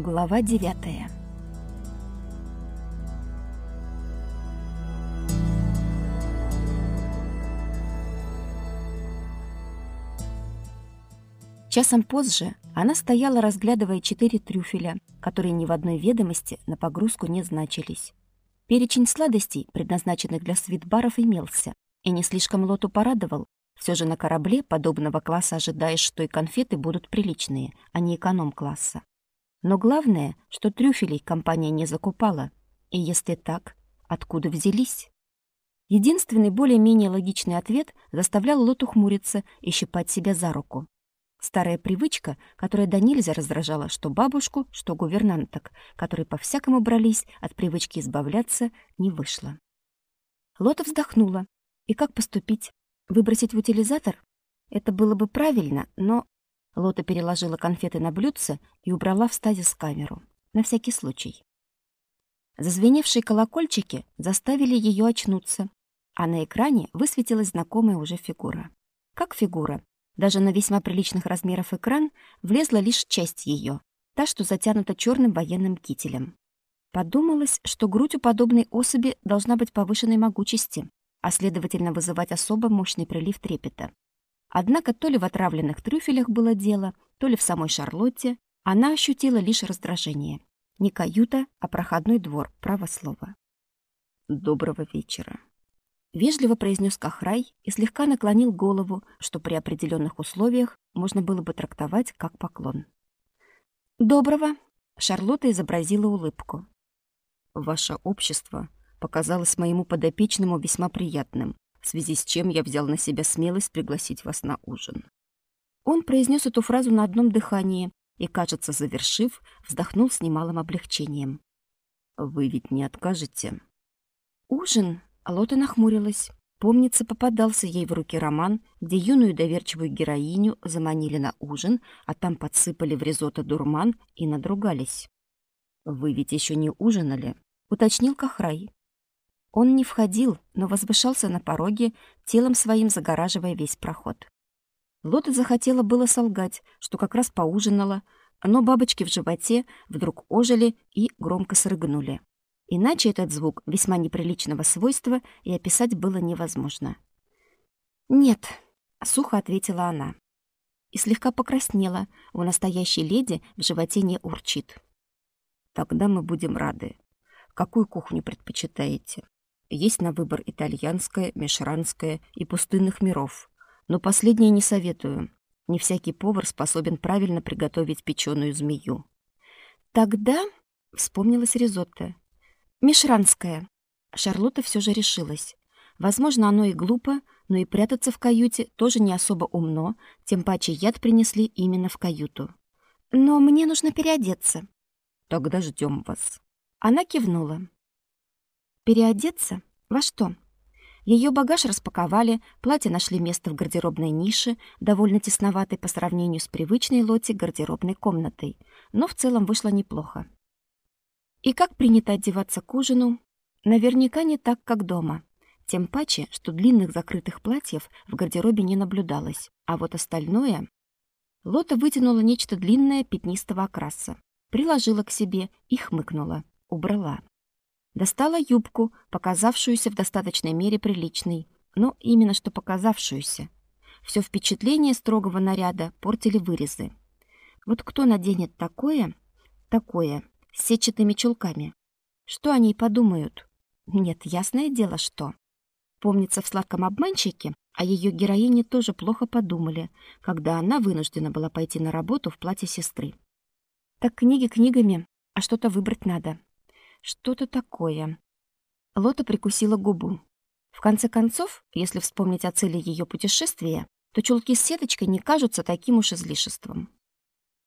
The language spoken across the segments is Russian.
Глава девятая Часом позже она стояла, разглядывая четыре трюфеля, которые ни в одной ведомости на погрузку не значились. Перечень сладостей, предназначенных для свитбаров, имелся, и не слишком лоту порадовал. Все же на корабле подобного класса ожидаешь, что и конфеты будут приличные, а не эконом-класса. Но главное, что трюфелей компания не закупала. И если так, откуда взялись? Единственный более-менее логичный ответ заставлял Лоту хмуриться и щипать себя за руку. Старая привычка, которая до нельзя раздражала что бабушку, что гувернанток, которые по-всякому брались от привычки избавляться, не вышла. Лота вздохнула. И как поступить? Выбросить в утилизатор? Это было бы правильно, но Лота переложила конфеты на блюдце и убрала в стазис камеру. На всякий случай. Зазвеневшие колокольчики заставили ее очнуться, а на экране высветилась знакомая уже фигура. Как фигура? Даже на весьма приличных размеров экран влезла лишь часть ее, та, что затянута черным военным кителем. Подумалось, что грудь у подобной особи должна быть повышенной могучести, а следовательно вызывать особо мощный прилив трепета. Однако то ли в отравленных трюфелях было дело, то ли в самой Шарлотте, она ощутила лишь раздражение. Не каюта, а проходной двор, право слово. «Доброго вечера», — вежливо произнес Кахрай и слегка наклонил голову, что при определенных условиях можно было бы трактовать как поклон. «Доброго», — Шарлотта изобразила улыбку. «Ваше общество показалось моему подопечному весьма приятным, в связи с чем я взял на себя смелость пригласить вас на ужин. Он произнес эту фразу на одном дыхании и, кажется, завершив, вздохнул с немалым облегчением. «Вы ведь не откажете?» «Ужин?» — Лота нахмурилась. Помнится, попадался ей в руки роман, где юную доверчивую героиню заманили на ужин, а там подсыпали в ризотто дурман и надругались. «Вы ведь еще не ужинали?» — уточнил Кахрай. Он не входил, но возвышался на пороге, телом своим загораживая весь проход. Лота захотела было солгать, что как раз поужинала, но бабочки в животе вдруг ожили и громко срыгнули. Иначе этот звук весьма неприличного свойства и описать было невозможно. «Нет», — сухо ответила она. И слегка покраснела, у настоящей леди в животе не урчит. «Тогда мы будем рады. Какую кухню предпочитаете?» Есть на выбор итальянское, мишранское и пустынных миров. Но последнее не советую. Не всякий повар способен правильно приготовить печеную змею. Тогда вспомнилась ризотто. Мишранское. Шарлотта все же решилась. Возможно, оно и глупо, но и прятаться в каюте тоже не особо умно, тем паче яд принесли именно в каюту. Но мне нужно переодеться. Тогда ждем вас. Она кивнула. Переодеться? Во что? Ее багаж распаковали, платье нашли место в гардеробной нише, довольно тесноватой по сравнению с привычной лоти гардеробной комнатой, но в целом вышло неплохо. И как принято одеваться к ужину? Наверняка не так, как дома. Тем паче, что длинных закрытых платьев в гардеробе не наблюдалось, а вот остальное... Лота вытянула нечто длинное пятнистого окраса, приложила к себе и хмыкнула, убрала. Достала юбку, показавшуюся в достаточной мере приличной, но именно что показавшуюся. Все впечатление строгого наряда портили вырезы. Вот кто наденет такое, такое, с сетчатыми чулками? Что они подумают? Нет, ясное дело, что. Помнится, в «Сладком обманщике» о ее героине тоже плохо подумали, когда она вынуждена была пойти на работу в платье сестры. Так книги книгами, а что-то выбрать надо. Что-то такое. Лота прикусила губу. В конце концов, если вспомнить о цели ее путешествия, то чулки с сеточкой не кажутся таким уж излишеством.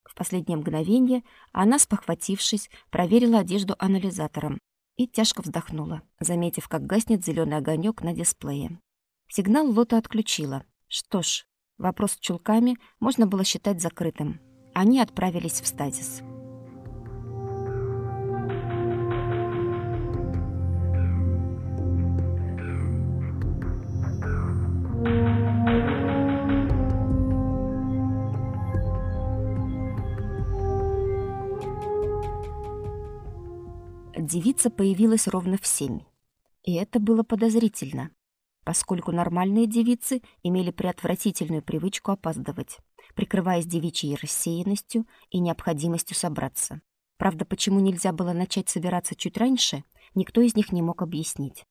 В последнее мгновение она, спохватившись, проверила одежду анализатором и тяжко вздохнула, заметив, как гаснет зеленый огонек на дисплее. Сигнал Лота отключила. Что ж, вопрос с чулками можно было считать закрытым. Они отправились в стазис. Девица появилась ровно в семь. И это было подозрительно, поскольку нормальные девицы имели преотвратительную привычку опаздывать, прикрываясь девичьей рассеянностью и необходимостью собраться. Правда, почему нельзя было начать собираться чуть раньше, никто из них не мог объяснить.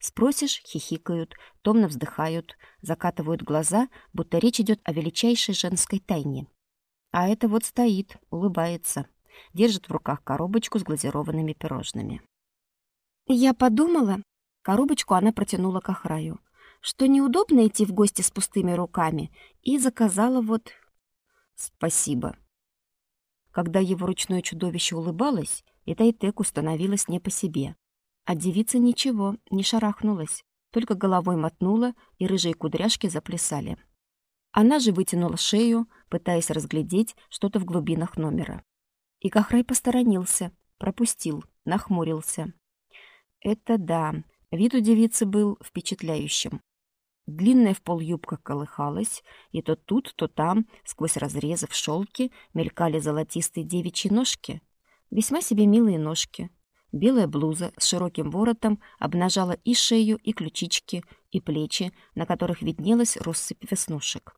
Спросишь — хихикают, томно вздыхают, закатывают глаза, будто речь идет о величайшей женской тайне. А это вот стоит, улыбается, держит в руках коробочку с глазированными пирожными. Я подумала, коробочку она протянула к охраю, что неудобно идти в гости с пустыми руками, и заказала вот... Спасибо. Когда его ручное чудовище улыбалось, и Тайтеку становилось не по себе. А девица ничего, не шарахнулась, только головой мотнула, и рыжие кудряшки заплясали. Она же вытянула шею, пытаясь разглядеть что-то в глубинах номера. И Кахрай посторонился, пропустил, нахмурился. Это да, вид у девицы был впечатляющим. Длинная в пол юбка колыхалась, и то тут, то там, сквозь разрезы в шелке, мелькали золотистые девичьи ножки. Весьма себе милые ножки. Белая блуза с широким воротом обнажала и шею, и ключички, и плечи, на которых виднелась россыпь веснушек.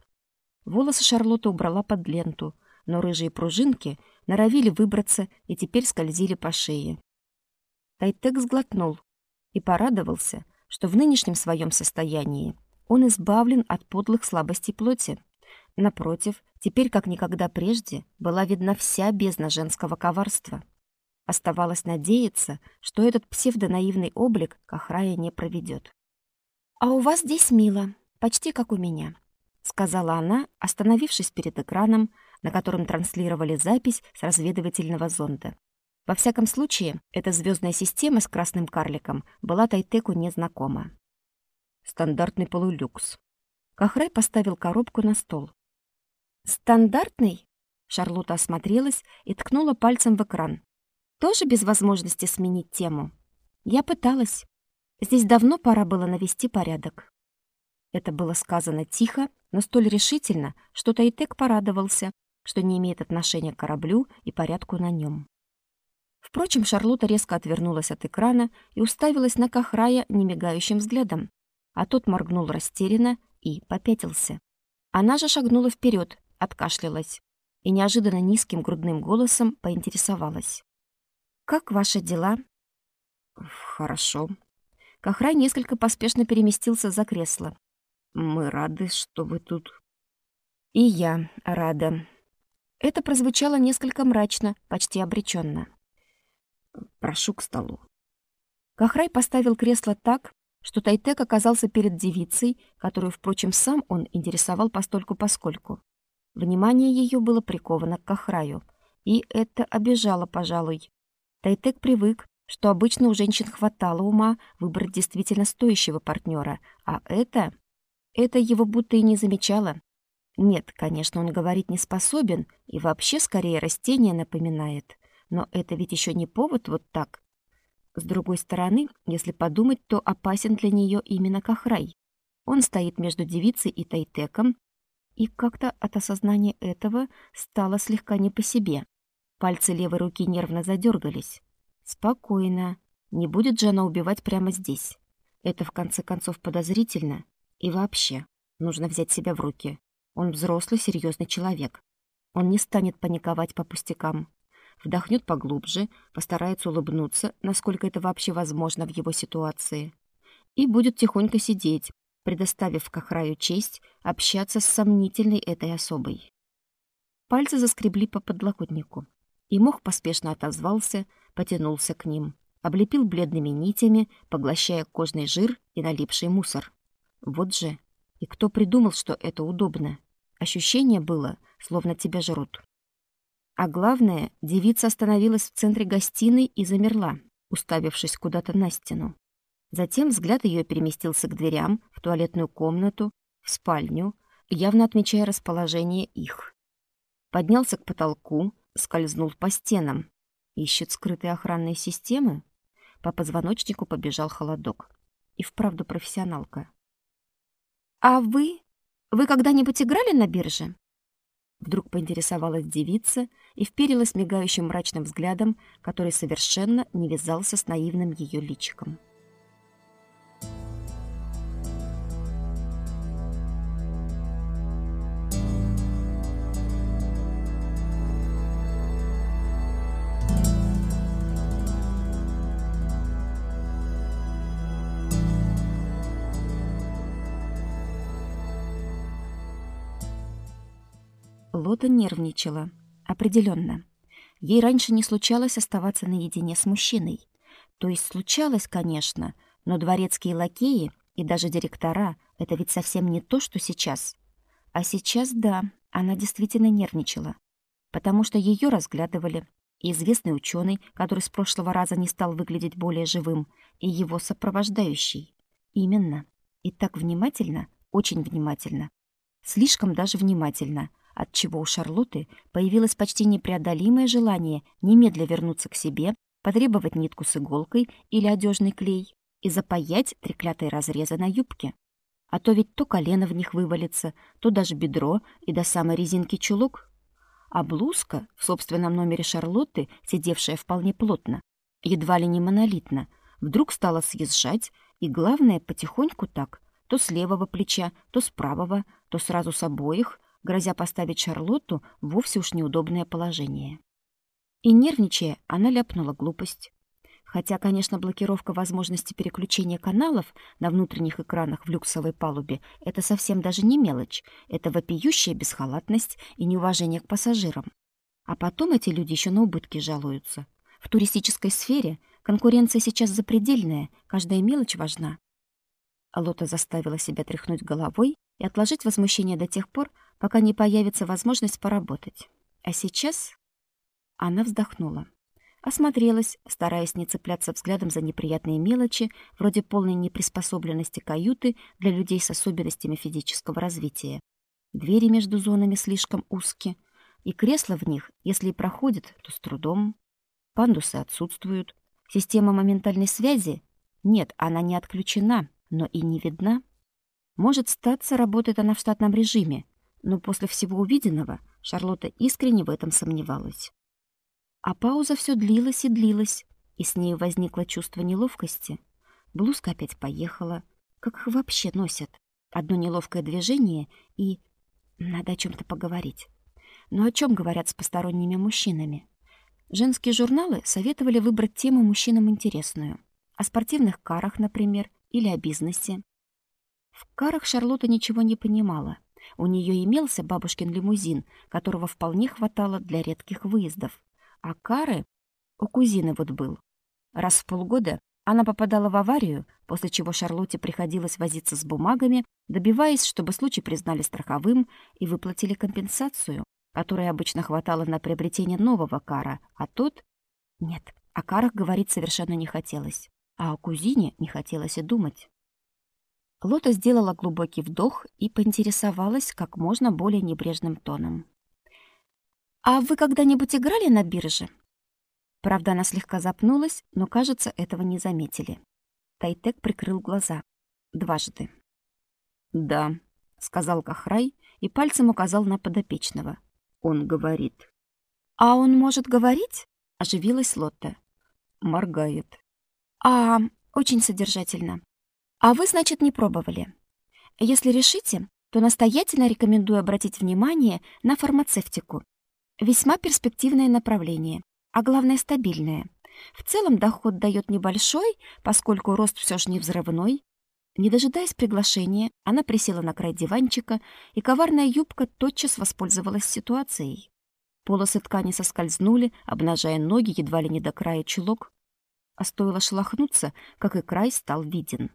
Волосы Шарлотта убрала под ленту, но рыжие пружинки норовили выбраться и теперь скользили по шее. Тайтек сглотнул и порадовался, что в нынешнем своем состоянии он избавлен от подлых слабостей плоти. Напротив, теперь как никогда прежде была видна вся бездна женского коварства. Оставалось надеяться, что этот псевдонаивный облик Кахрая не проведет. «А у вас здесь мило, почти как у меня», — сказала она, остановившись перед экраном, на котором транслировали запись с разведывательного зонда. Во всяком случае, эта звездная система с красным карликом была Тайтеку незнакома. Стандартный полулюкс. Кахрай поставил коробку на стол. «Стандартный?» Шарлотта осмотрелась и ткнула пальцем в экран. «Тоже без возможности сменить тему?» «Я пыталась. Здесь давно пора было навести порядок». Это было сказано тихо, но столь решительно, что Тайтек порадовался, что не имеет отношения к кораблю и порядку на нем. Впрочем, Шарлотта резко отвернулась от экрана и уставилась на Кахрая немигающим взглядом, а тот моргнул растерянно и попятился. Она же шагнула вперед, откашлялась и неожиданно низким грудным голосом поинтересовалась. «Как ваши дела?» «Хорошо». Кахрай несколько поспешно переместился за кресло. «Мы рады, что вы тут». «И я рада». Это прозвучало несколько мрачно, почти обреченно. «Прошу к столу». Кахрай поставил кресло так, что Тайтек оказался перед девицей, которую, впрочем, сам он интересовал постольку-поскольку. Внимание ее было приковано к Кахраю, и это обижало, пожалуй. Тайтек привык, что обычно у женщин хватало ума выбрать действительно стоящего партнера, а это... Это его будто и не замечало. Нет, конечно, он говорить не способен и вообще скорее растение напоминает. Но это ведь еще не повод вот так с другой стороны, если подумать, то опасен для нее именно Кахрай. Он стоит между девицей и Тайтеком, и как-то от осознания этого стало слегка не по себе. Пальцы левой руки нервно задергались. Спокойно. Не будет же она убивать прямо здесь. Это, в конце концов, подозрительно. И вообще, нужно взять себя в руки. Он взрослый, серьезный человек. Он не станет паниковать по пустякам вдохнет поглубже, постарается улыбнуться, насколько это вообще возможно в его ситуации, и будет тихонько сидеть, предоставив Кахраю честь общаться с сомнительной этой особой. Пальцы заскребли по подлокотнику, и мох поспешно отозвался, потянулся к ним, облепил бледными нитями, поглощая кожный жир и налипший мусор. Вот же, и кто придумал, что это удобно? Ощущение было, словно тебя жрут. А главное, девица остановилась в центре гостиной и замерла, уставившись куда-то на стену. Затем взгляд ее переместился к дверям, в туалетную комнату, в спальню, явно отмечая расположение их. Поднялся к потолку, скользнул по стенам. Ищет скрытые охранные системы? По позвоночнику побежал холодок. И вправду профессионалка. «А вы? Вы когда-нибудь играли на бирже?» Вдруг поинтересовалась девица и вперилась мигающим мрачным взглядом, который совершенно не вязался с наивным ее личиком. Лота нервничала. Определенно. Ей раньше не случалось оставаться наедине с мужчиной. То есть случалось, конечно, но дворецкие лакеи и даже директора — это ведь совсем не то, что сейчас. А сейчас, да, она действительно нервничала. Потому что ее разглядывали. И известный ученый, который с прошлого раза не стал выглядеть более живым, и его сопровождающий. Именно. И так внимательно, очень внимательно. Слишком даже внимательно — отчего у Шарлотты появилось почти непреодолимое желание немедля вернуться к себе, потребовать нитку с иголкой или одежный клей и запаять треклятые разрезы на юбке. А то ведь то колено в них вывалится, то даже бедро и до самой резинки чулок. А блузка в собственном номере Шарлотты, сидевшая вполне плотно, едва ли не монолитно, вдруг стала съезжать, и главное, потихоньку так, то с левого плеча, то с правого, то сразу с обоих, грозя поставить Шарлотту вовсе уж неудобное положение. И нервничая, она ляпнула глупость. Хотя, конечно, блокировка возможности переключения каналов на внутренних экранах в люксовой палубе — это совсем даже не мелочь, это вопиющая бесхалатность и неуважение к пассажирам. А потом эти люди еще на убытки жалуются. В туристической сфере конкуренция сейчас запредельная, каждая мелочь важна. Лота заставила себя тряхнуть головой и отложить возмущение до тех пор, пока не появится возможность поработать. А сейчас она вздохнула. Осмотрелась, стараясь не цепляться взглядом за неприятные мелочи, вроде полной неприспособленности каюты для людей с особенностями физического развития. Двери между зонами слишком узкие, и кресла в них, если и проходят, то с трудом. Пандусы отсутствуют. Система моментальной связи? Нет, она не отключена, но и не видна. Может, статься работает она в штатном режиме, но после всего увиденного Шарлотта искренне в этом сомневалась. А пауза все длилась и длилась, и с ней возникло чувство неловкости. Блузка опять поехала. Как их вообще носят? Одно неловкое движение и... Надо о чем-то поговорить. Но о чем говорят с посторонними мужчинами? Женские журналы советовали выбрать тему мужчинам интересную. О спортивных карах, например, или о бизнесе. В карах Шарлотта ничего не понимала, у нее имелся бабушкин лимузин, которого вполне хватало для редких выездов. А кары у кузины вот был. Раз в полгода она попадала в аварию, после чего Шарлотте приходилось возиться с бумагами, добиваясь, чтобы случай признали страховым и выплатили компенсацию, которой обычно хватало на приобретение нового кара, а тот... Нет, о карах говорить совершенно не хотелось, а о кузине не хотелось и думать. Лота сделала глубокий вдох и поинтересовалась как можно более небрежным тоном. «А вы когда-нибудь играли на бирже?» Правда, она слегка запнулась, но, кажется, этого не заметили. Тайтек прикрыл глаза. Дважды. «Да», — сказал Кахрай и пальцем указал на подопечного. «Он говорит». «А он может говорить?» — оживилась Лотта. «Моргает». «А, очень содержательно. А вы, значит, не пробовали. Если решите, то настоятельно рекомендую обратить внимание на фармацевтику. Весьма перспективное направление, а главное стабильное. В целом доход дает небольшой, поскольку рост все же не взрывной. Не дожидаясь приглашения, она присела на край диванчика, и коварная юбка тотчас воспользовалась ситуацией. Полосы ткани соскользнули, обнажая ноги едва ли не до края чулок. А стоило шелохнуться, как и край стал виден.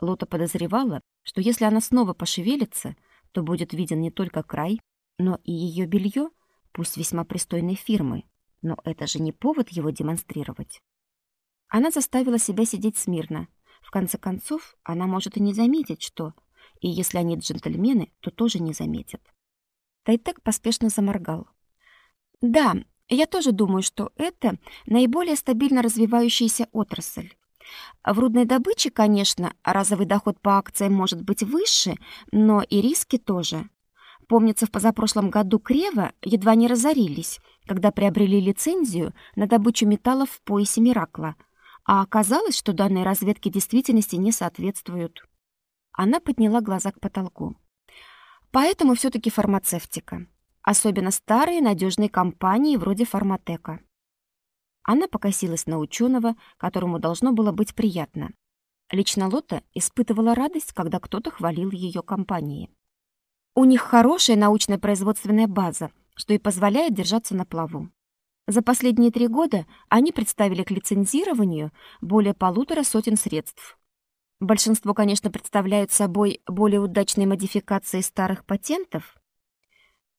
Лота подозревала, что если она снова пошевелится, то будет виден не только край, но и ее белье, пусть весьма пристойной фирмы. Но это же не повод его демонстрировать. Она заставила себя сидеть смирно. В конце концов, она может и не заметить, что... И если они джентльмены, то тоже не заметят. Тайтек поспешно заморгал. «Да, я тоже думаю, что это наиболее стабильно развивающаяся отрасль. В рудной добыче, конечно, разовый доход по акциям может быть выше, но и риски тоже. Помнится, в позапрошлом году Крева едва не разорились, когда приобрели лицензию на добычу металлов в поясе Миракла, а оказалось, что данные разведки действительности не соответствуют. Она подняла глаза к потолку. Поэтому все таки фармацевтика. Особенно старые надежные компании вроде Фарматека. Она покосилась на ученого, которому должно было быть приятно. Лично Лота испытывала радость, когда кто-то хвалил ее компании. У них хорошая научно-производственная база, что и позволяет держаться на плаву. За последние три года они представили к лицензированию более полутора сотен средств. Большинство, конечно, представляют собой более удачные модификации старых патентов.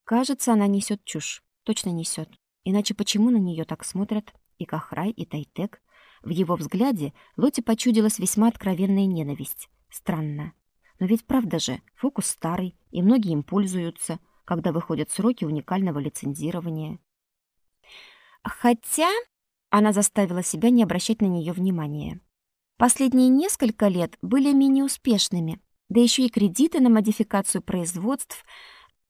Кажется, она несет чушь. Точно несет. Иначе почему на нее так смотрят и Кахрай, и Тайтек? В его взгляде Лоте почудилась весьма откровенная ненависть. Странно. Но ведь правда же, фокус старый, и многие им пользуются, когда выходят сроки уникального лицензирования. Хотя она заставила себя не обращать на нее внимания. Последние несколько лет были менее успешными, да еще и кредиты на модификацию производств.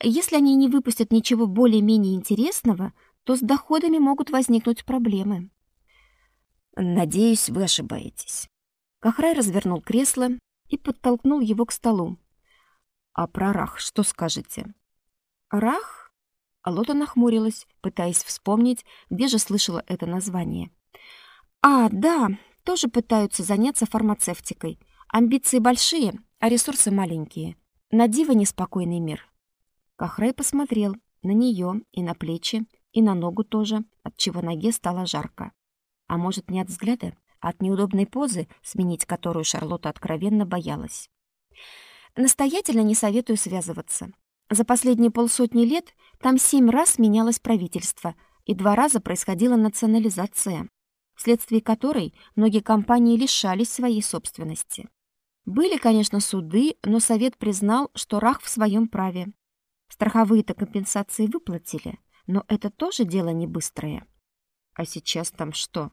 Если они не выпустят ничего более-менее интересного, то с доходами могут возникнуть проблемы. Надеюсь, вы ошибаетесь. Кахрай развернул кресло и подтолкнул его к столу. А про Рах что скажете? Рах? Алота нахмурилась, пытаясь вспомнить, где же слышала это название. А, да, тоже пытаются заняться фармацевтикой. Амбиции большие, а ресурсы маленькие. На диво неспокойный мир. Кахрай посмотрел на нее и на плечи, и на ногу тоже, от чего ноге стало жарко. А может, не от взгляда, а от неудобной позы, сменить которую Шарлотта откровенно боялась. Настоятельно не советую связываться. За последние полсотни лет там семь раз менялось правительство, и два раза происходила национализация, вследствие которой многие компании лишались своей собственности. Были, конечно, суды, но совет признал, что Рах в своем праве. Страховые-то компенсации выплатили, но это тоже дело не быстрое. А сейчас там что?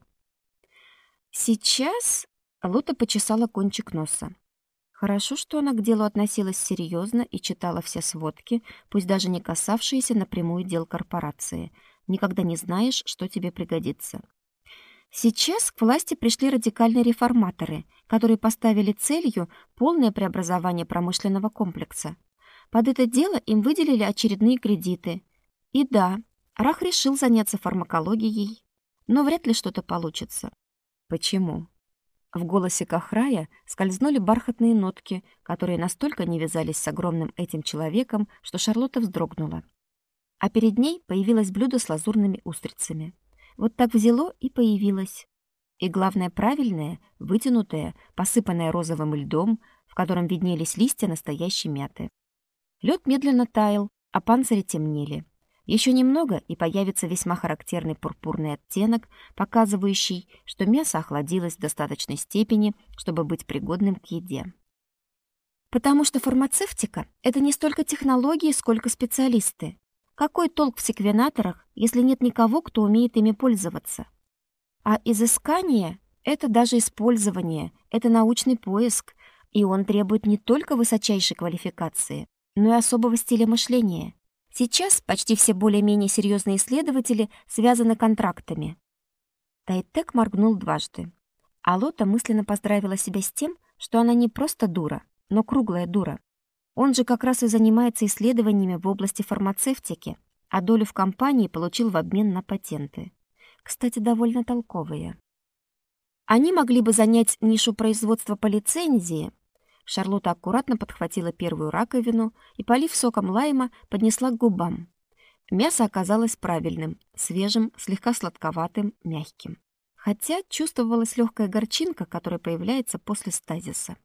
Сейчас Лота почесала кончик носа. Хорошо, что она к делу относилась серьезно и читала все сводки, пусть даже не касавшиеся напрямую дел корпорации. Никогда не знаешь, что тебе пригодится. Сейчас к власти пришли радикальные реформаторы, которые поставили целью полное преобразование промышленного комплекса. Под это дело им выделили очередные кредиты. И да, Рах решил заняться фармакологией, но вряд ли что-то получится. Почему? В голосе Кахрая скользнули бархатные нотки, которые настолько не вязались с огромным этим человеком, что Шарлотта вздрогнула. А перед ней появилось блюдо с лазурными устрицами. Вот так взяло и появилось. И главное, правильное, вытянутое, посыпанное розовым льдом, в котором виднелись листья настоящей мяты. Лед медленно таял, а панцири темнели. Еще немного, и появится весьма характерный пурпурный оттенок, показывающий, что мясо охладилось в достаточной степени, чтобы быть пригодным к еде. Потому что фармацевтика — это не столько технологии, сколько специалисты. Какой толк в секвенаторах, если нет никого, кто умеет ими пользоваться? А изыскание — это даже использование, это научный поиск, и он требует не только высочайшей квалификации, но и особого стиля мышления. Сейчас почти все более-менее серьезные исследователи связаны контрактами. Тайтек моргнул дважды. А Лота мысленно поздравила себя с тем, что она не просто дура, но круглая дура. Он же как раз и занимается исследованиями в области фармацевтики, а долю в компании получил в обмен на патенты. Кстати, довольно толковые. Они могли бы занять нишу производства по лицензии, Шарлотта аккуратно подхватила первую раковину и, полив соком лайма, поднесла к губам. Мясо оказалось правильным, свежим, слегка сладковатым, мягким. Хотя чувствовалась легкая горчинка, которая появляется после стазиса.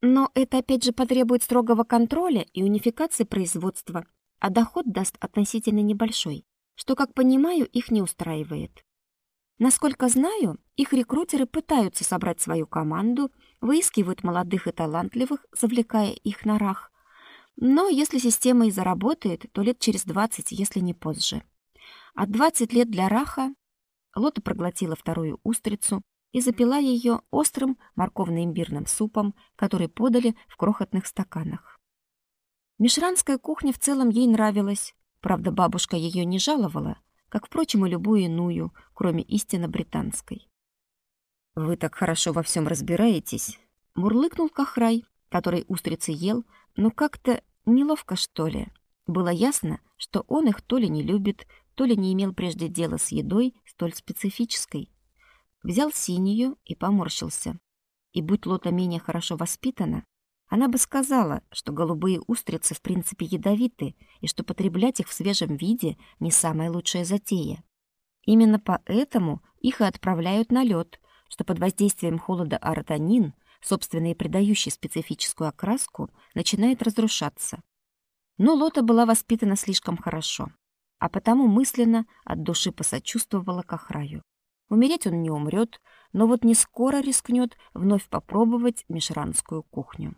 Но это опять же потребует строгого контроля и унификации производства, а доход даст относительно небольшой, что, как понимаю, их не устраивает. Насколько знаю, их рекрутеры пытаются собрать свою команду, выискивают молодых и талантливых, завлекая их на рах. Но если система и заработает, то лет через 20, если не позже. А 20 лет для раха Лота проглотила вторую устрицу и запила ее острым морковно-имбирным супом, который подали в крохотных стаканах. Мишранская кухня в целом ей нравилась. Правда, бабушка ее не жаловала, как, впрочем, и любую иную, кроме истинно британской. «Вы так хорошо во всем разбираетесь», — мурлыкнул Кахрай, который устрицы ел, но как-то неловко, что ли. Было ясно, что он их то ли не любит, то ли не имел прежде дела с едой столь специфической. Взял синюю и поморщился. И будь Лота менее хорошо воспитана, она бы сказала, что голубые устрицы в принципе ядовиты и что потреблять их в свежем виде не самая лучшая затея. Именно поэтому их и отправляют на лед, что под воздействием холода аротонин, собственно и придающий специфическую окраску, начинает разрушаться. Но Лота была воспитана слишком хорошо, а потому мысленно от души посочувствовала Кахраю. Умереть он не умрет, но вот не скоро рискнет вновь попробовать мишранскую кухню.